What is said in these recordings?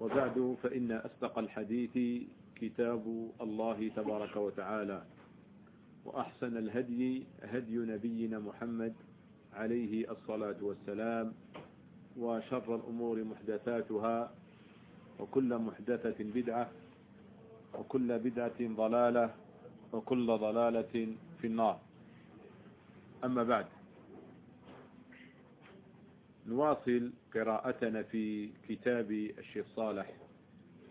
وبعد فإن أصدق الحديث كتاب الله تبارك وتعالى وأحسن الهدي هدي نبينا محمد عليه الصلاة والسلام وشر الأمور محدثاتها وكل محدثة بدعة وكل بدعة ضلالة وكل ضلالة في النار. أما بعد نواصل قراءتنا في كتاب الشيخ صالح.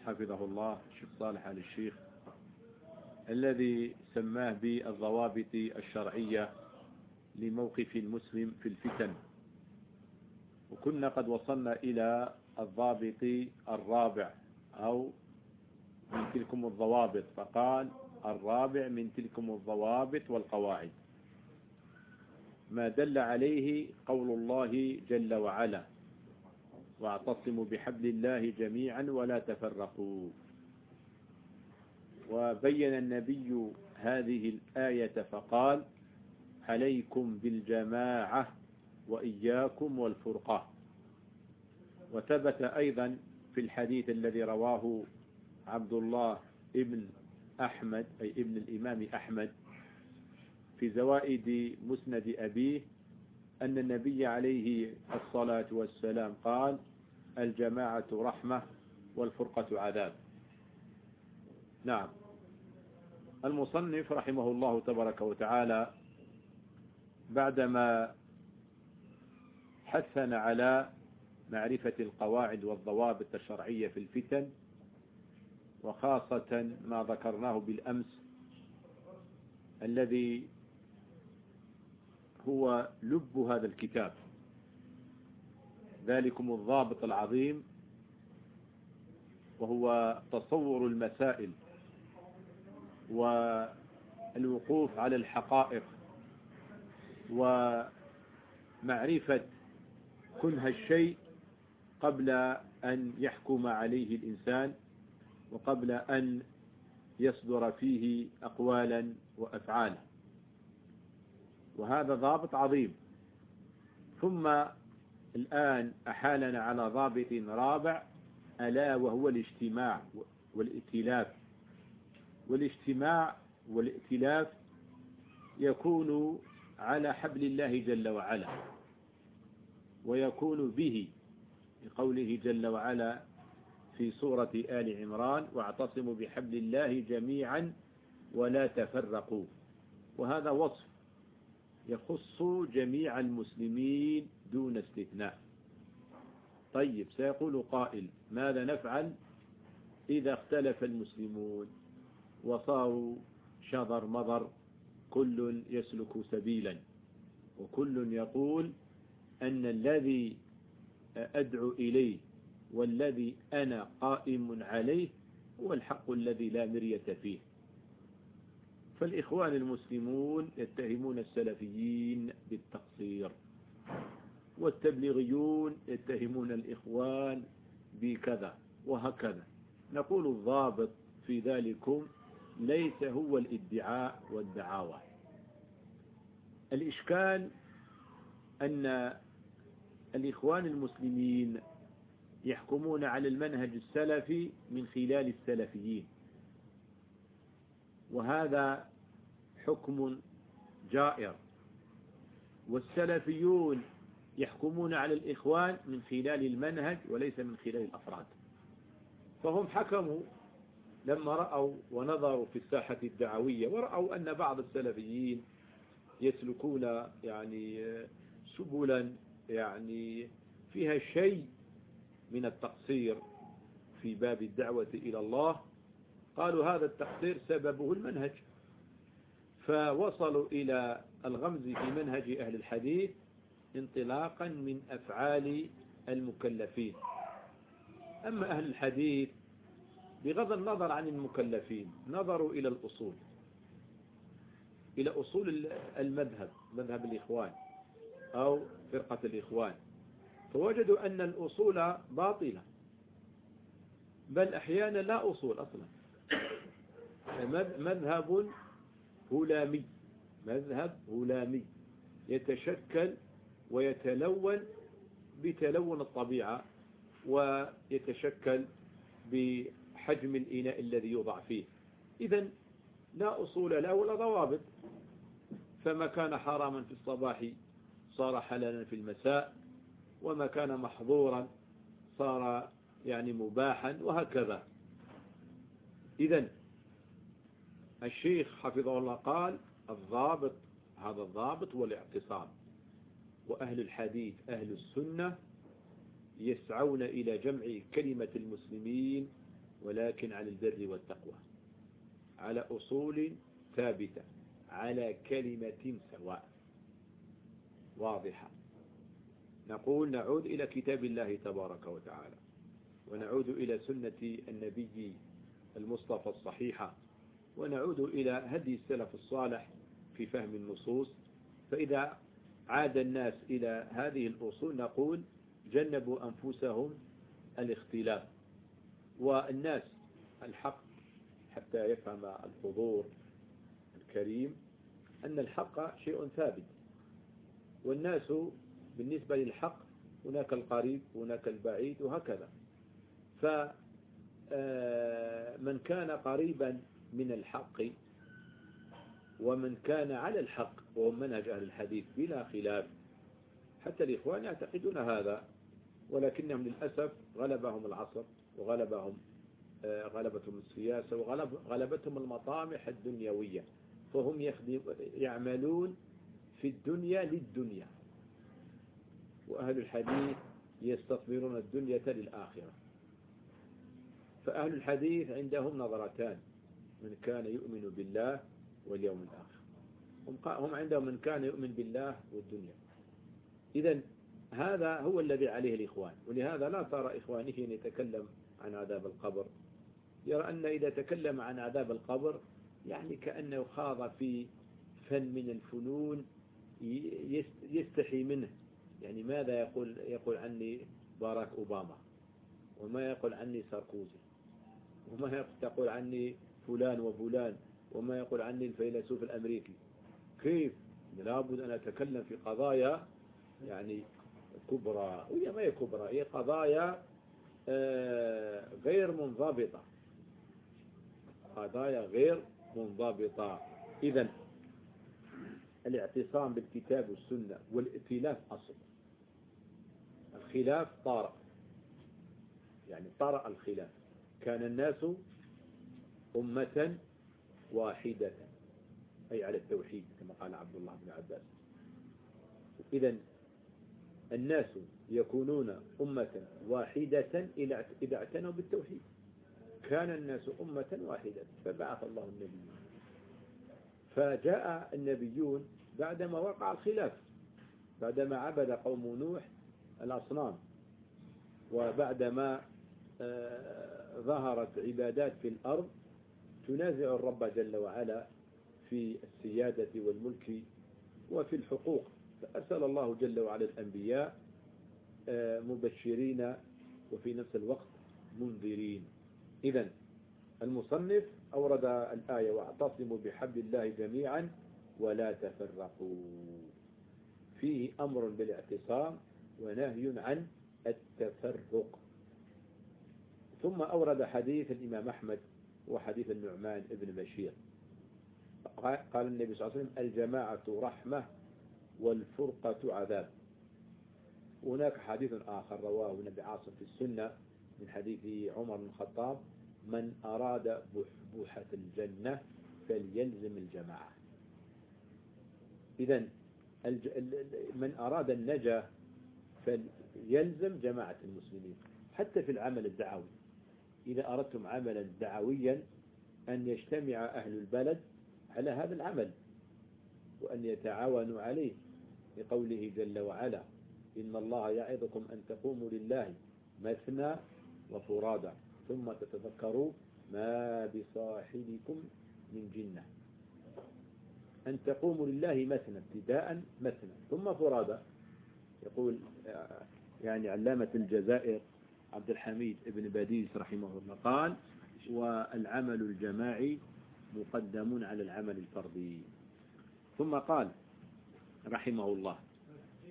حفظه الله الشيخ صالح آل الشيخ الذي سماه بالضوابط الشرعية لموقف المسلم في الفتن. وكنا قد وصلنا إلى الضابط الرابع أو من تلكم الضوابط فقال الرابع من تلكم الضوابط والقواعد. ما دل عليه قول الله جل وعلا واعتصموا بحبل الله جميعا ولا تفرقوا. وبين النبي هذه الآية فقال عليكم بالجماعة وإياكم والفرقة. وثبت أيضا في الحديث الذي رواه عبد الله ابن أحمد أي ابن الإمام أحمد في زوائد مسند أبيه أن النبي عليه الصلاة والسلام قال الجماعة رحمة والفرقة عذاب. نعم. المصنف رحمه الله تبارك وتعالى بعدما حثنا على معرفة القواعد والضوابط الشرعية في الفتن وخاصة ما ذكرناه بالأمس الذي هو لب هذا الكتاب. ذلكم الضابط العظيم وهو تصور المسائل والوقوف على الحقائق ومعرفة كنه الشيء قبل أن يحكم عليه الإنسان وقبل أن يصدر فيه أقوالا وأفعالا. وهذا ضابط عظيم. ثم الآن أحالنا على ضابط رابع ألا وهو الاجتماع والائتلاف. والاجتماع والائتلاف يكون على حبل الله جل وعلا ويكون به لقوله جل وعلا في سورة آل عمران واعتصموا بحبل الله جميعا ولا تفرقوا. وهذا وصف يخص جميع المسلمين دون استثناء. طيب سيقول قائل ماذا نفعل إذا اختلف المسلمون؟ وصاروا شذر مضر كل يسلك سبيلا. وكل يقول أن الذي أدعو إليه والذي أنا قائم عليه هو الحق الذي لا مرية فيه. فالإخوان المسلمون يتهمون السلفيين بالتقصير والتبليغيون يتهمون الإخوان بكذا وهكذا. نقول الضابط في ذلكم ليس هو الادعاء والدعاوى. الإشكال أن الإخوان المسلمين يحكمون على المنهج السلفي من خلال السلفيين. وهذا حكم جائر. والسلفيون يحكمون على الإخوان من خلال المنهج وليس من خلال الأفراد. فهم حكموا لما رأوا ونظروا في الساحة الدعوية ورأوا أن بعض السلفيين يسلكون يعني سبلا يعني فيها شيء من التقصير في باب الدعوة إلى الله. قالوا هذا التقصير سببه المنهج. فوصلوا إلى الغمز في منهج أهل الحديث انطلاقا من أفعال المكلفين. أما أهل الحديث بغض النظر عن المكلفين نظروا إلى الأصول إلى أصول المذهب مذهب الإخوان أو فرقة الإخوان. فوجدوا أن الأصول باطلة بل أحيانا لا أصول أصلا. مذهب هلامي مذهب هلامي يتشكل ويتلون بتلون الطبيعة ويتشكل بحجم الإناء الذي يوضع فيه. إذا لا أصول له ولا ضوابط. فما كان حراما في الصباح صار حلالا في المساء وما كان محظورا صار يعني مباحا وهكذا. إذا الشيخ حفظه الله قال الضابط هذا الضابط هو الاعتصام. وأهل الحديث أهل السنة يسعون إلى جمع كلمة المسلمين ولكن على البر والتقوى. على أصول ثابتة على كلمة سواء. واضحة. نقول نعود إلى كتاب الله تبارك وتعالى. ونعود إلى سنة النبي المصطفى الصحيحة ونعود إلى هدي السلف الصالح في فهم النصوص. فإذا عاد الناس إلى هذه الأصول نقول جنبوا أنفسهم الاختلاف. والناس الحق حتى يفهم الحضور الكريم أن الحق شيء ثابت. والناس بالنسبة للحق هناك القريب هناك البعيد وهكذا. فمن آه، كان قريبا من الحق ومن كان على الحق وهو منهج أهل الحديث بلا خلاف. حتى الإخوان يعتقدون هذا ولكنهم للأسف غلبهم العصر وغلبهم آه، غلبتهم السياسة وغلبتهم المطامح الدنيوية. فهم يعملون في الدنيا للدنيا. وأهل الحديث يستثمرون الدنيا للآخرة. فأهل الحديث عندهم نظرتان من كان يؤمن بالله واليوم الآخر. هم عندهم من كان يؤمن بالله والدنيا. إذا هذا هو الذي عليه الإخوان ولهذا لا ترى إخوانه يتكلم عن عذاب القبر. يرى أن إذا تكلم عن عذاب القبر يعني كأنه خاض في فن من الفنون يستحي منه. يعني ماذا يقول يقول عني باراك أوباما؟ وما يقول عني ساركوزي؟ وما تقول عني فلان وفلان وما يقول عني الفيلسوف الأمريكي. كيف؟ لابد أن أتكلم في قضايا يعني كبرى. وهي ما هي كبرى؟ هي قضايا آه، غير منضبطة. قضايا غير منضبطة. إذا الاعتصام بالكتاب والسنة والائتلاف أصل. الخلاف طارئ. يعني طرأ الخلاف. كان الناس أمة واحدة أي على التوحيد كما قال عبد الله بن عباس. إذا الناس يكونون أمة واحدة إذا اعتنوا بالتوحيد. كان الناس أمة واحدة فبعث الله النبيين فجاء النبيون بعدما وقع الخلاف بعدما عبد قوم نوح الأصنام وبعدما آه، ظهرت عبادات في الأرض تنازع الرب جل وعلا في السيادة والملك وفي الحقوق. فأرسل الله جل وعلا الأنبياء آه، مبشرين وفي نفس الوقت منذرين. إذا المصنف أورد الآية واعتصموا بحبل الله جميعا ولا تفرقوا فيه أمر بالاعتصام ونهي عن التفرق. ثم أورد حديث الإمام أحمد وحديث النعمان ابن بشير. قال النبي صلى الله عليه وسلم الجماعة رحمة والفرقة عذاب. هناك حديث آخر رواه النبي عاصم في السنة من حديث عمر بن الخطاب من أراد بحبوحة الجنة فليلزم الجماعة. إذا من أراد النجاة فليلزم جماعة المسلمين حتى في العمل الدعوي. إذا أردتم عملا دعويا أن يجتمع أهل البلد على هذا العمل وأن يتعاونوا عليه لقوله جل وعلا إن الله يعظكم أن تقوموا لله مثنى وفرادا ثم تتذكروا ما بصاحبكم من جنة. أن تقوموا لله مثنى ابتداء مثنى ثم فرادى. يقول يعني علامة الجزائر عبد الحميد ابن باديس رحمه الله قال والعمل الجماعي مقدم على العمل الفردي ثم قال رحمه الله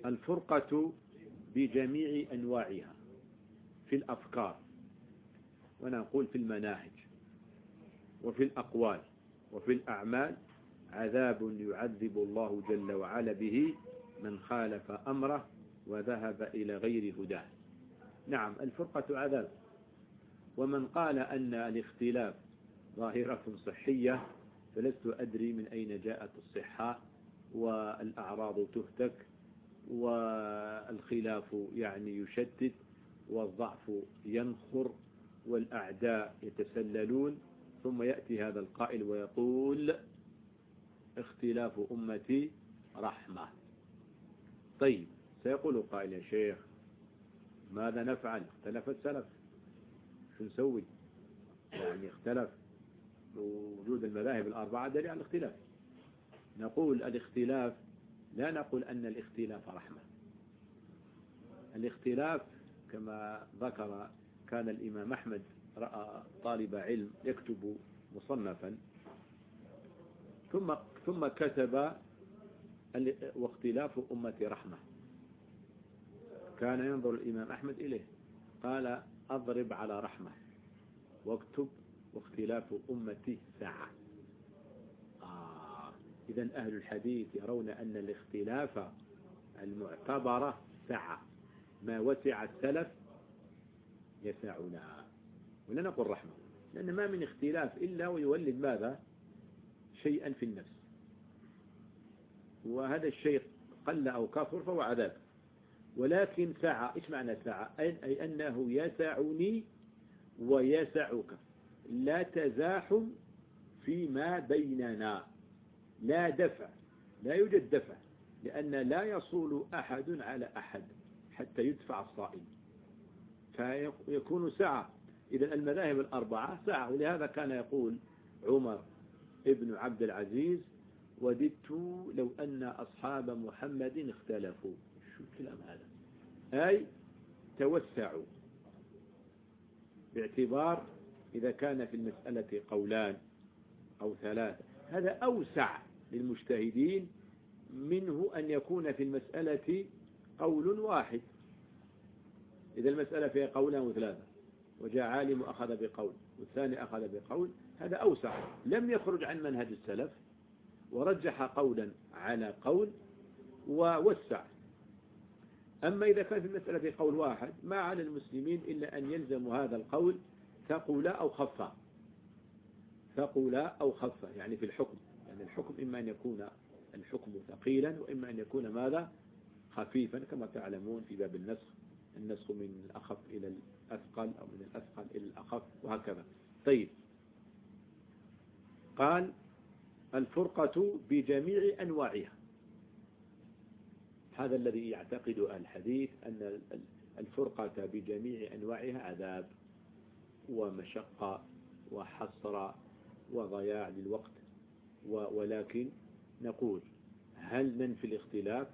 الفرقة بجميع أنواعها في الأفكار ونقول في المناهج وفي الأقوال وفي الأعمال عذاب يعذب الله جل وعلا به من خالف أمره وذهب إلى غير هداه نعم الفرقة عذاب ومن قال أن الاختلاف ظاهرة صحية فلست أدري من أين جاءت الصحة والأعراض تهتك والخلاف يعني يشتت والضعف ينخر والأعداء يتسللون. ثم يأتي هذا القائل ويقول اختلاف أمتي رحمة. طيب سيقول قائل يا شيخ ماذا نفعل؟ اختلف السلف. شو نسوي؟ يعني اختلف. وجود المذاهب الأربعة دليل على الاختلاف. نقول الاختلاف لا نقول أن الاختلاف رحمة. الاختلاف كما ذكر كان الإمام أحمد رأى طالب علم يكتب مصنفا ثم ثم كتب واختلاف أمتي رحمة. كان ينظر الإمام أحمد إليه. قال أضرب على رحمة. واكتب واختلاف أمتي ساعة. آه إذا أهل الحديث يرون أن الاختلاف المعتبرة ساعة. ما وسع السلف يسعنا. ولا نقول رحمة. لأن ما من اختلاف إلا ويولد ماذا؟ شيئا في النفس. وهذا الشيء قل أو كفر فهو عذاب. ولكن سعى إيش معنى سعى؟ أي أنه يسعني ويسعك. لا تزاحم فيما بيننا. لا دفع لا يوجد دفع لأن لا يصول أحد على أحد حتى يدفع الصائم. فيكون سعى. إذا المذاهب الأربعة سعى ولهذا كان يقول عمر ابن عبد العزيز وددت لو أن أصحاب محمد اختلفوا. شو الكلام هذا؟ أي توسعوا باعتبار إذا كان في المسألة قولان أو ثلاثة. هذا أوسع للمجتهدين منه أن يكون في المسألة قول واحد. إذا المسألة فيها قولان وثلاثة وجاء عالم أخذ بقول والثاني أخذ بقول هذا أوسع. لم يخرج عن منهج السلف ورجح قولا على قول ووسع. أما إذا كان في المسألة قول واحد ما على المسلمين إلا أن يلزموا هذا القول ثقولا أو خفا. ثقولا أو خفا يعني في الحكم. يعني الحكم إما أن يكون الحكم ثقيلا وإما أن يكون ماذا؟ خفيفا كما تعلمون في باب النسخ. النسخ من الأخف إلى الأثقل أو من الأثقل إلى الأخف وهكذا. طيب. قال الفرقة بجميع أنواعها. هذا الذي يعتقد الحديث أن الفرقة بجميع أنواعها عذاب ومشقة وحصر وضياع للوقت ولكن نقول هل ننفي الاختلاف؟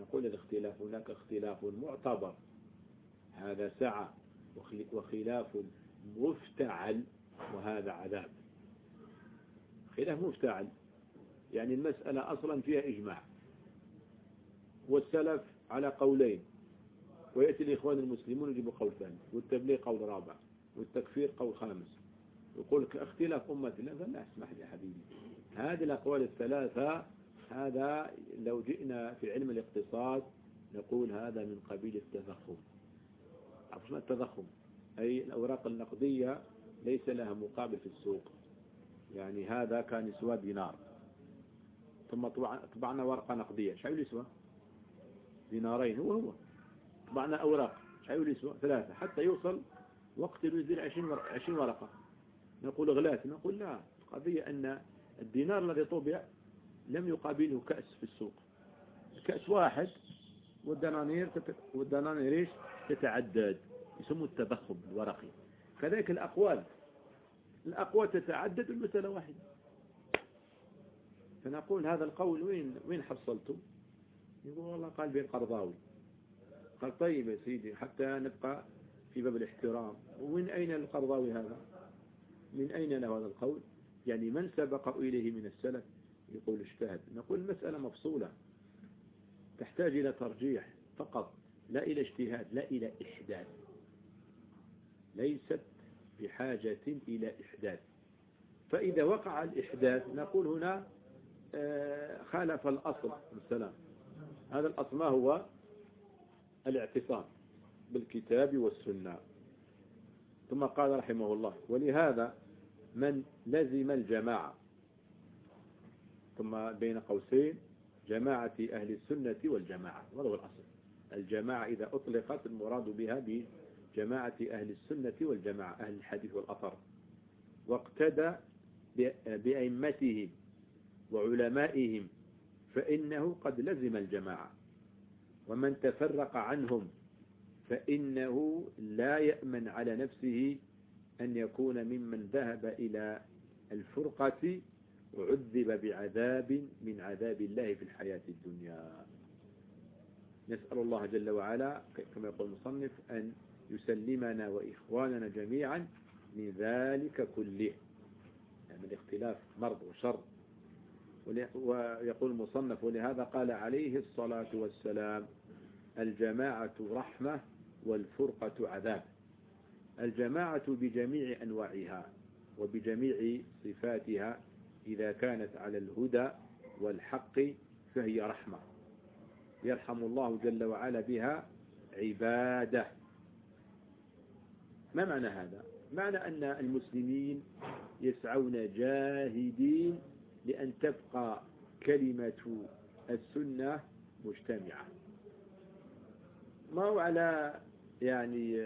نقول الاختلاف هناك اختلاف معتبر. هذا سعة وخلاف مفتعل وهذا عذاب. خلاف مفتعل يعني المسألة أصلا فيها إجماع. والسلف على قولين. ويأتي الإخوان المسلمون يجيبوا قول ثاني والتبليغ قول رابع والتكفير قول خامس. يقول اختلاف أمة لا لا اسمح لي حبيبي. هذه الأقوال الثلاثة هذا لو جئنا في علم الاقتصاد نقول هذا من قبيل التضخم. عرفت ما التضخم؟ أي الأوراق النقدية ليس لها مقابل في السوق. يعني هذا كان يسوى دينار. ثم طبعنا ورقة نقدية. شو يسوى؟ دينارين هو هو. طبعنا أوراق شو يسوى؟ ثلاثة حتى يوصل وقت يزيد عشرين ورقة. نقول غلات نقول لا. القضية أن الدينار الذي طبع لم يقابله كأس في السوق. كأس واحد والدنانير والدنانير إيش تتعدد يسموه التضخم الورقي. كذلك الأقوال. الأقوى تتعدد المسألة واحدة فنقول هذا القول وين وين حصلته يقول والله قال بين قرضاوي. قال طيب يا سيدي حتى نبقى في باب الاحترام. ومن أين القرضاوي هذا؟ من أين له هذا القول؟ يعني من سبق إليه من السلف؟ يقول اجتهد. نقول المسألة مفصولة. تحتاج إلى ترجيح فقط لا إلى اجتهاد لا إلى إحداث. ليست بحاجة إلى إحداث. فإذا وقع الإحداث نقول هنا آه، خالف الأصل. السلام. هذا الأصل ما هو الاعتصام بالكتاب والسنة. ثم قال رحمه الله ولهذا من لزم الجماعة. ثم بين قوسين جماعة أهل السنة والجماعة هذا هو الأصل. الجماعة إذا أطلقت المراد بها بجماعة أهل السنة والجماعة أهل الحديث والأثر. واقتدى بأئمتهم وعلمائهم فإنه قد لزم الجماعة. ومن تفرق عنهم فإنه لا يأمن على نفسه أن يكون ممن ذهب إلى الفرقة وعذب بعذاب من عذاب الله في الحياة الدنيا. نسأل الله جل وعلا كما يقول المصنف أن يسلمنا وإخواننا جميعا من ذلك كله. يعني الاختلاف مرض وشر. ويقول المصنف ولهذا قال عليه الصلاة والسلام الجماعة رحمة والفرقة عذاب. الجماعة بجميع أنواعها وبجميع صفاتها إذا كانت على الهدى والحق فهي رحمة. يرحم الله جل وعلا بها عباده. ما معنى هذا؟ معنى أن المسلمين يسعون جاهدين لأن تبقى كلمة السنة مجتمعة. ما هو على يعني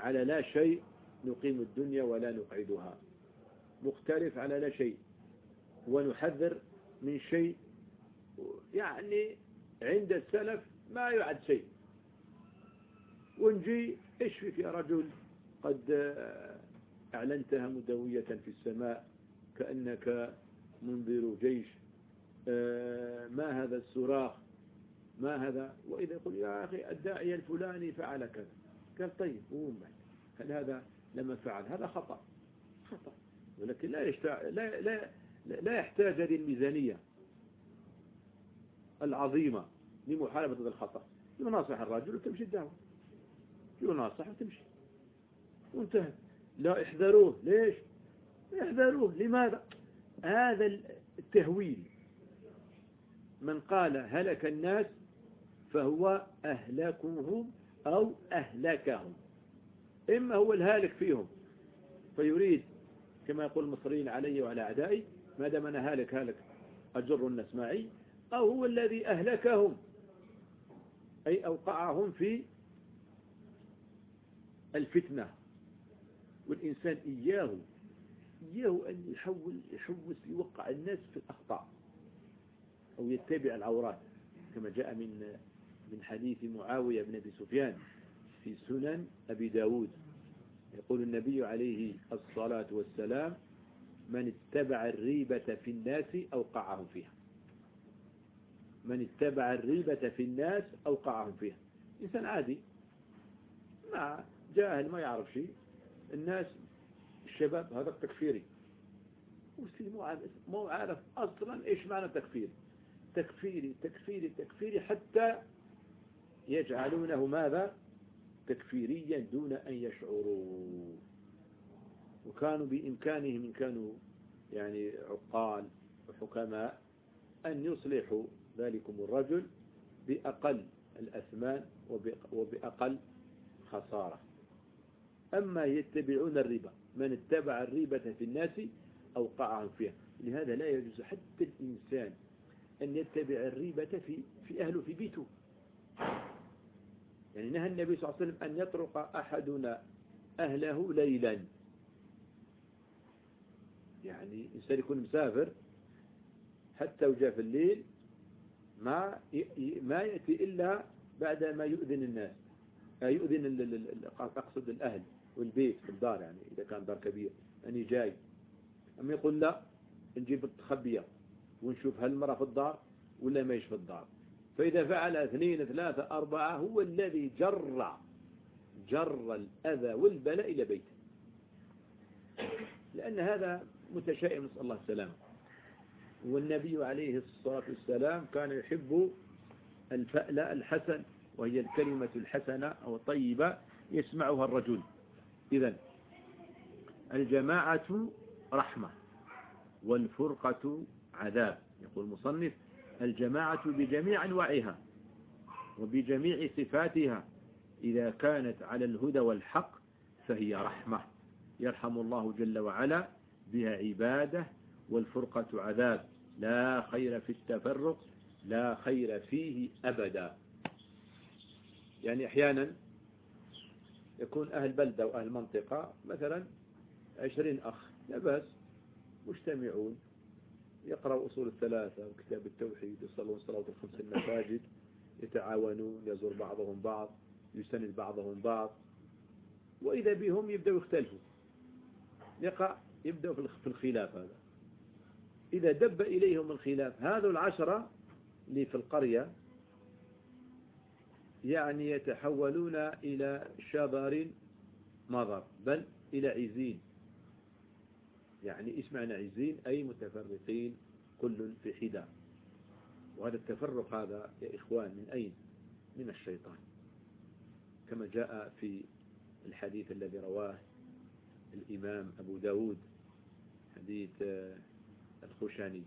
على لا شيء نقيم الدنيا ولا نقعدها. مختلف على لا شيء. ونحذر من شيء يعني عند السلف ما يعد شيء. ونجي اشفك يا رجل؟ قد أعلنتها مدوية في السماء كأنك منذر جيش آه، ما هذا الصراخ ما هذا؟ وإذا يقول يا أخي الداعية الفلاني فعل كذا. قال طيب قوم هل هذا لما فعل؟ هذا خطأ. خطأ. ولكن لا يحتاج لا لا لا يحتاج هذه الميزانية العظيمة لمحاربة هذا الخطأ. يناصح الرجل وتمشي الدعوة. يناصح وتمشي. وانتهى. لا احذروه. ليش؟ احذروه. لماذا؟ هذا التهويل. من قال هلك الناس فهو أهلكهم أو أهلكهم. إما هو الهالك فيهم فيريد كما يقول المصريين علي وعلى أعدائي ما دام أنا هالك هالك أجر الناس معي أو هو الذي أهلكهم أي أوقعهم في الفتنة. والإنسان إياه إياه أن يحول يحوس يوقع الناس في الأخطاء أو يتبع العورات كما جاء من من حديث معاوية بن أبي سفيان في سنن أبي داود. يقول النبي عليه الصلاة والسلام من اتبع الريبة في الناس أوقعهم فيها. من اتبع الريبة في الناس أوقعهم فيها. إنسان عادي ما جاهل ما يعرف شيء. الناس الشباب هذا التكفيري مو عارف أصلا إيش معنى تكفير. تكفيري تكفيري تكفيري حتى يجعلونه ماذا؟ تكفيريا دون أن يشعروا. وكانوا بإمكانهم إن كانوا يعني عقال وحكماء أن يصلحوا ذلكم الرجل بأقل الأثمان وبأقل خسارة. أما يتبعون الربا. من اتبع الريبة في الناس أوقعهم فيها. لهذا لا يجوز حتى الإنسان أن يتبع الريبة في, في أهله في بيته. يعني نهى النبي صلى الله عليه وسلم أن يطرق أحدنا أهله ليلا. يعني إنسان يكون مسافر حتى وجاء في الليل ما ما يأتي إلا بعد ما يؤذن الناس. يؤذن أقصد الأهل. والبيت الدار يعني إذا كان دار كبير أني جاي. أم يقول لا نجيب التخبية ونشوف هل المرأة في الدار ولا ما في الدار. فإذا فعل اثنين ثلاثة أربعة هو الذي جر جر الأذى والبلاء إلى بيته. لأن هذا متشائم نسأل الله السلامة. والنبي عليه الصلاة والسلام كان يحب الفأل الحسن وهي الكلمة الحسنة أو الطيبة يسمعها الرجل. إذا الجماعة رحمة والفرقة عذاب. يقول المصنف الجماعة بجميع أنواعها وبجميع صفاتها إذا كانت على الهدى والحق فهي رحمة. يرحم الله جل وعلا بها عباده والفرقة عذاب. لا خير في التفرق لا خير فيه أبدا. يعني أحيانا يكون أهل بلدة وأهل منطقة مثلا عشرين أخ لا مجتمعون يقرأوا أصول الثلاثة وكتاب التوحيد يصلون صلاة الخمس المساجد يتعاونون يزور بعضهم بعض يسند بعضهم بعض. وإذا بهم يبدأوا يختلفوا. يقع يبدأوا في الخلاف هذا. إذا دب إليهم الخلاف هذا العشرة اللي في القرية يعني يتحولون إلى شبر مضر بل إلى عزين. يعني إيش معنى عزين؟ أي متفرقين كل في حدة. وهذا التفرق هذا يا إخوان من أين؟ من الشيطان. كما جاء في الحديث الذي رواه الإمام أبو داود حديث الخشاني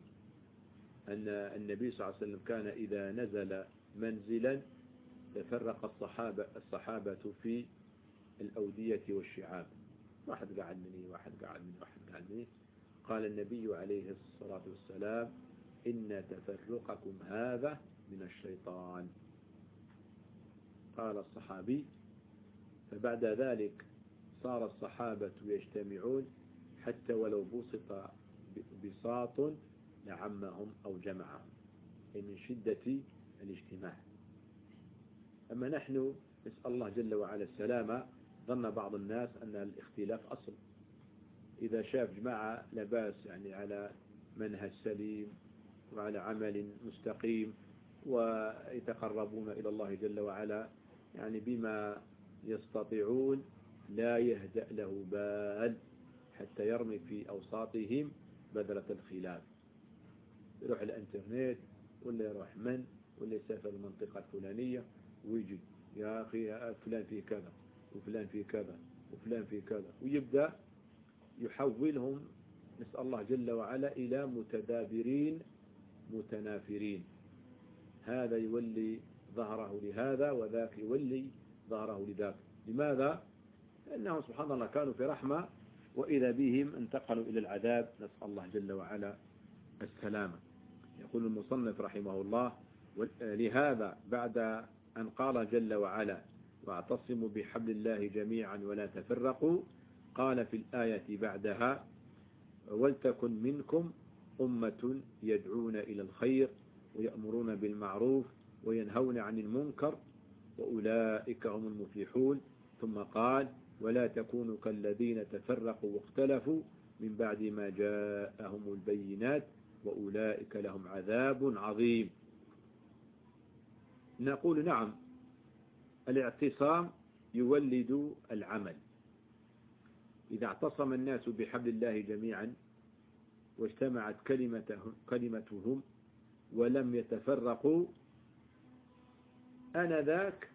أن النبي صلى الله عليه وسلم كان إذا نزل منزلا تفرق الصحابة, الصحابة في الأودية والشعاب. واحد قاعد مني واحد قاعد مني واحد قاعد مني. قال النبي عليه الصلاة والسلام إن تفرقكم هذا من الشيطان. قال الصحابي فبعد ذلك صار الصحابة يجتمعون حتى ولو بسط بساط لعمهم أو جمعهم. أي من شدة الاجتماع. أما نحن نسأل الله جل وعلا السلامة ظن بعض الناس أن الاختلاف أصل. إذا شاف جماعة لباس يعني على منهج سليم وعلى عمل مستقيم ويتقربون إلى الله جل وعلا يعني بما يستطيعون لا يهدأ له بال حتى يرمي في أوساطهم بذرة الخلاف. يروح الإنترنت ولا يروح من ولا يسافر المنطقة الفلانية. ويجي يا أخي فلان في كذا وفلان في كذا وفلان في كذا. ويبدأ يحولهم نسأل الله جل وعلا إلى متدابرين متنافرين. هذا يولي ظهره لهذا وذاك يولي ظهره لذاك. لماذا؟ لأنهم سبحان الله كانوا في رحمة وإذا بهم انتقلوا إلى العذاب نسأل الله جل وعلا السلامة. يقول المصنف رحمه الله لهذا بعد أن قال جل وعلا واعتصموا بحبل الله جميعا ولا تفرقوا قال في الآية بعدها ولتكن منكم أمة يدعون إلى الخير ويأمرون بالمعروف وينهون عن المنكر وأولئك هم المفلحون ثم قال ولا تكونوا كالذين تفرقوا واختلفوا من بعد ما جاءهم البينات وأولئك لهم عذاب عظيم نقول نعم الاعتصام يولد العمل. إذا اعتصم الناس بحبل الله جميعا واجتمعت كلمتهم, كلمتهم ولم يتفرقوا أنذاك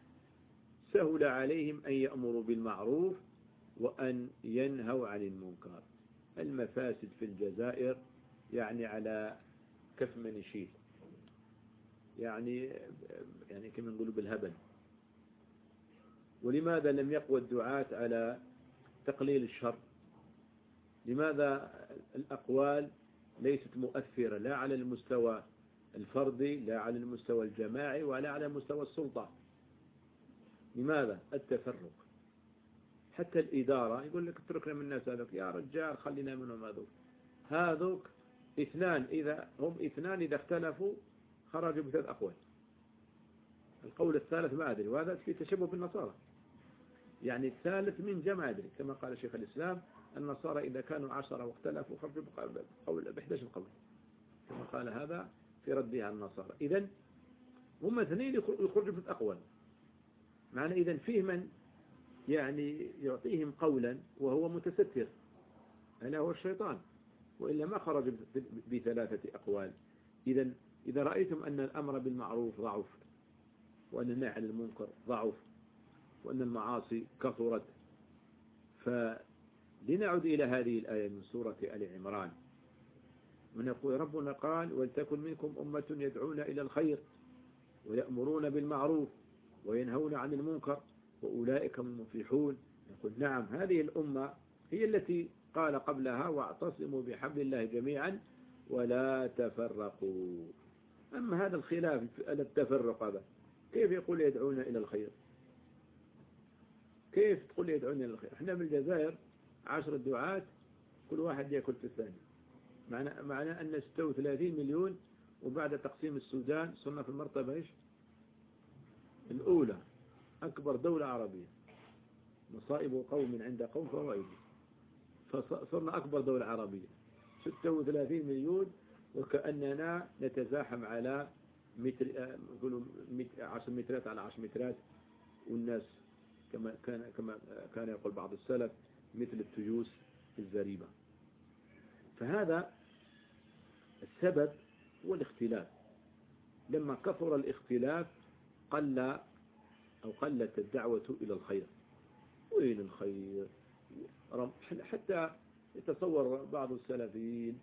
سهل عليهم أن يأمروا بالمعروف وأن ينهوا عن المنكر. المفاسد في الجزائر يعني على كف من يشيل يعني يعني كما نقول بالهبل. ولماذا لم يقوى الدعاة على تقليل الشر؟ لماذا الأقوال ليست مؤثرة؟ لا على المستوى الفردي لا على المستوى الجماعي ولا على مستوى السلطة. لماذا؟ التفرق. حتى الإدارة يقول لك اتركنا من الناس هذوك يا رجال خلينا منهم هذوك. هذوك اثنان إذا هم اثنان إذا اختلفوا خرجوا بثلاث أقوال. القول الثالث ما أدري وهذا في تشبه بالنصارى. يعني الثالث من جمع أدري كما قال شيخ الإسلام النصارى إذا كانوا عشرة واختلفوا خرجوا بقول ب 11 قول. كما قال هذا في رده على النصارى. إذا هم اثنين يخرجوا في الأقوال معنى إذا فيه من؟ يعني يعطيهم قولا وهو متستر. ألا هو الشيطان. وإلا ما خرج بثلاثة أقوال. إذا إذا رأيتم أن الأمر بالمعروف ضعف وأن النهي عن المنكر ضعف وأن المعاصي كثرت فلنعد إلى هذه الآية من سورة آل عمران. من يقول ربنا قال ولتكن منكم أمة يدعون إلى الخير ويأمرون بالمعروف وينهون عن المنكر وأولئك هم المفلحون. يقول نعم هذه الأمة هي التي قال قبلها واعتصموا بحبل الله جميعا ولا تفرقوا. أما هذا الخلاف التفرق هذا كيف يقول يدعون إلى الخير؟ كيف تقول يدعون إلى الخير؟ إحنا بالجزائر عشر دعاة كل واحد يأكل في الثاني. معنى, معنى أن 36 مليون وبعد تقسيم السودان صرنا في المرتبة إيش؟ الأولى أكبر دولة عربية. مصائب قوم عند قوم فوائد فصرنا أكبر دولة عربية. 36 مليون وكأننا نتزاحم على متر يقولوا 10 مترات على 10 مترات. والناس كما كان كما كان يقول بعض السلف مثل التيوس الزريبة. فهذا السبب هو الاختلاف. لما كثر الاختلاف قل أو قلت الدعوة إلى الخير. وين الخير؟ حتى يتصور بعض السلفيين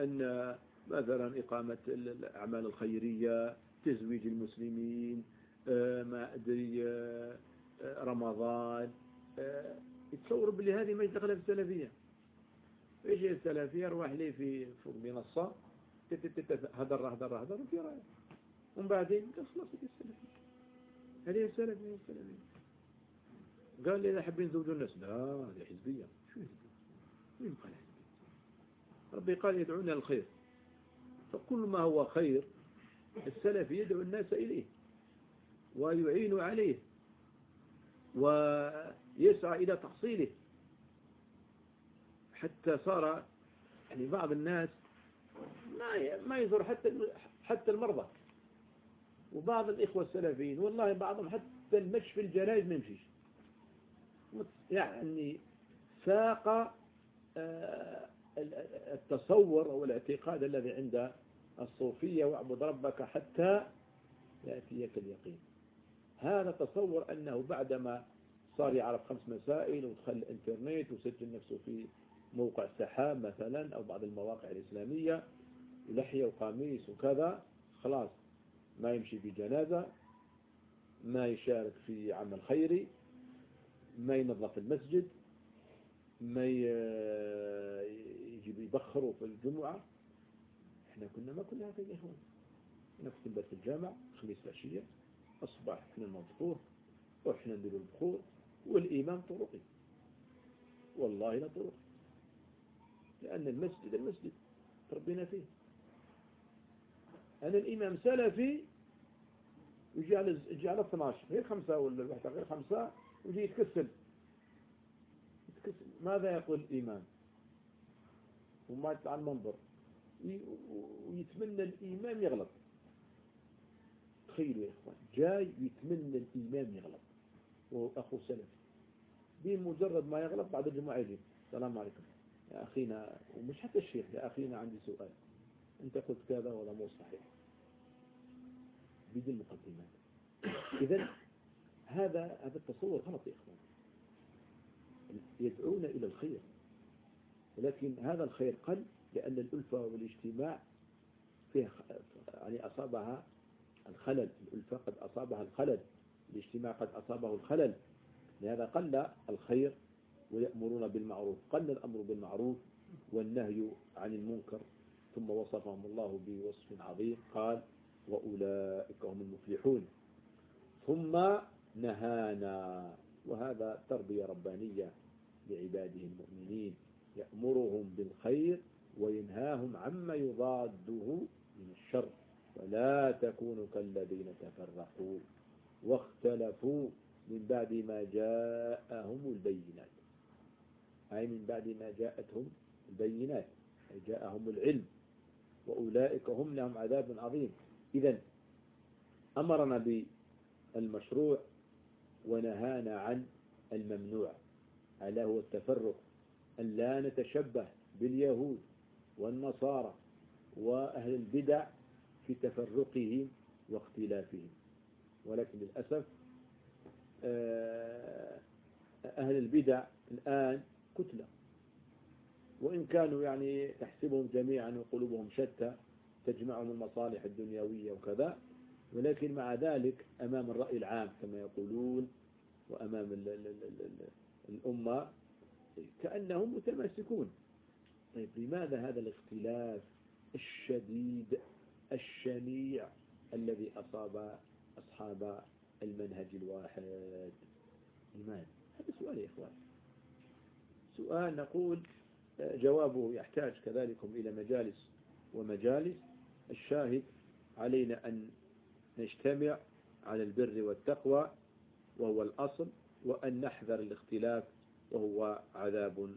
أن مثلا إقامة الأعمال الخيرية تزويج المسلمين آه، ما أدري آه، آه، رمضان يتصور بلي هذه ما يدخلها في السلفية. هي السلفية؟ روح لي في فوق منصة. هدر هدر هدر في رأي. ومن بعدين خلاص السلفية. هذه السلفية السلفية. قال لي إذا حابين يزوجوا الناس. لا هذه حزبية. شو حزبية؟ مين قال حزبية. ربي قال يدعون الخير فكل ما هو خير السلف يدعو الناس إليه ويعين عليه ويسعى إلى تحصيله. حتى صار يعني بعض الناس ما ما يزور حتى حتى المرضى. وبعض الإخوة السلفيين والله بعضهم حتى المشي في الجنائز ما يمشيش. يعني ساق آه، التصور أو الاعتقاد الذي عند الصوفية واعبد ربك حتى يأتيك اليقين. هذا تصور أنه بعدما صار يعرف خمس مسائل ودخل الإنترنت وسجل نفسه في موقع سحاب مثلا أو بعض المواقع الإسلامية ولحية وقميص وكذا خلاص ما يمشي في جنازة ما يشارك في عمل خيري ما ينظف المسجد ما يجيب يبخروا في الجمعة. إحنا كنا ما كنا هكذا يا إخوان. نختم بس الجامع خميس العشية الصباح إحنا ننظفوه وإحنا نديروا البخور والإمام طرقي. والله لا طرقي. لأن المسجد المسجد تربينا فيه. أنا الإمام سلفي يجي على يجي على 12 غير خمسة ولا الواحدة غير خمسة ويجي يتكسل. يتكسل. ماذا يقول الإمام وما على المنبر ويتمنى الإمام يغلط. تخيلوا يا إخوان جاي يتمنى الإمام يغلط. وهو أخو سلفي. بمجرد ما يغلط بعد الجمعة يجي السلام عليكم. يا أخينا ومش حتى الشيخ يا أخينا عندي سؤال. أنت قلت كذا ولا مو صحيح. بدون مقدمات. إذا هذا هذا التصور غلط يا إخوان. يدعون إلى الخير. ولكن هذا الخير قل لأن الألفة والاجتماع فيها يعني أصابها الخلل. الألفة قد أصابها الخلل الاجتماع قد أصابه الخلل. لهذا قل الخير ويأمرون بالمعروف. قل الأمر بالمعروف والنهي عن المنكر ثم وصفهم الله بوصف عظيم. قال وأولئك هم المفلحون. ثم نهانا وهذا تربية ربانية لعباده المؤمنين. يأمرهم بالخير وينهاهم عما يضاده من الشر. ولا تكونوا كالذين تفرقوا واختلفوا من بعد ما جاءهم البينات. أي من بعد ما جاءتهم البينات أي جاءهم العلم. وأولئك هم لهم عذاب عظيم. إذا أمرنا بالمشروع ونهانا عن الممنوع ألا هو التفرق أن لا نتشبه باليهود والنصارى وأهل البدع في تفرقهم واختلافهم. ولكن للأسف آه، أهل البدع الآن كتلة. وإن كانوا يعني تحسبهم جميعا وقلوبهم شتى تجمعهم المصالح الدنيوية وكذا. ولكن مع ذلك أمام الرأي العام كما يقولون وأمام الأمة كأنهم متماسكون طيب لماذا هذا الاختلاف الشديد الشنيع الذي أصاب أصحاب المنهج الواحد؟ لماذا هذا سؤال يا إخوان. سؤال نقول جوابه يحتاج كذلك إلى مجالس ومجالس. الشاهد علينا أن نجتمع على البر والتقوى وهو الأصل وأن نحذر الاختلاف وهو عذاب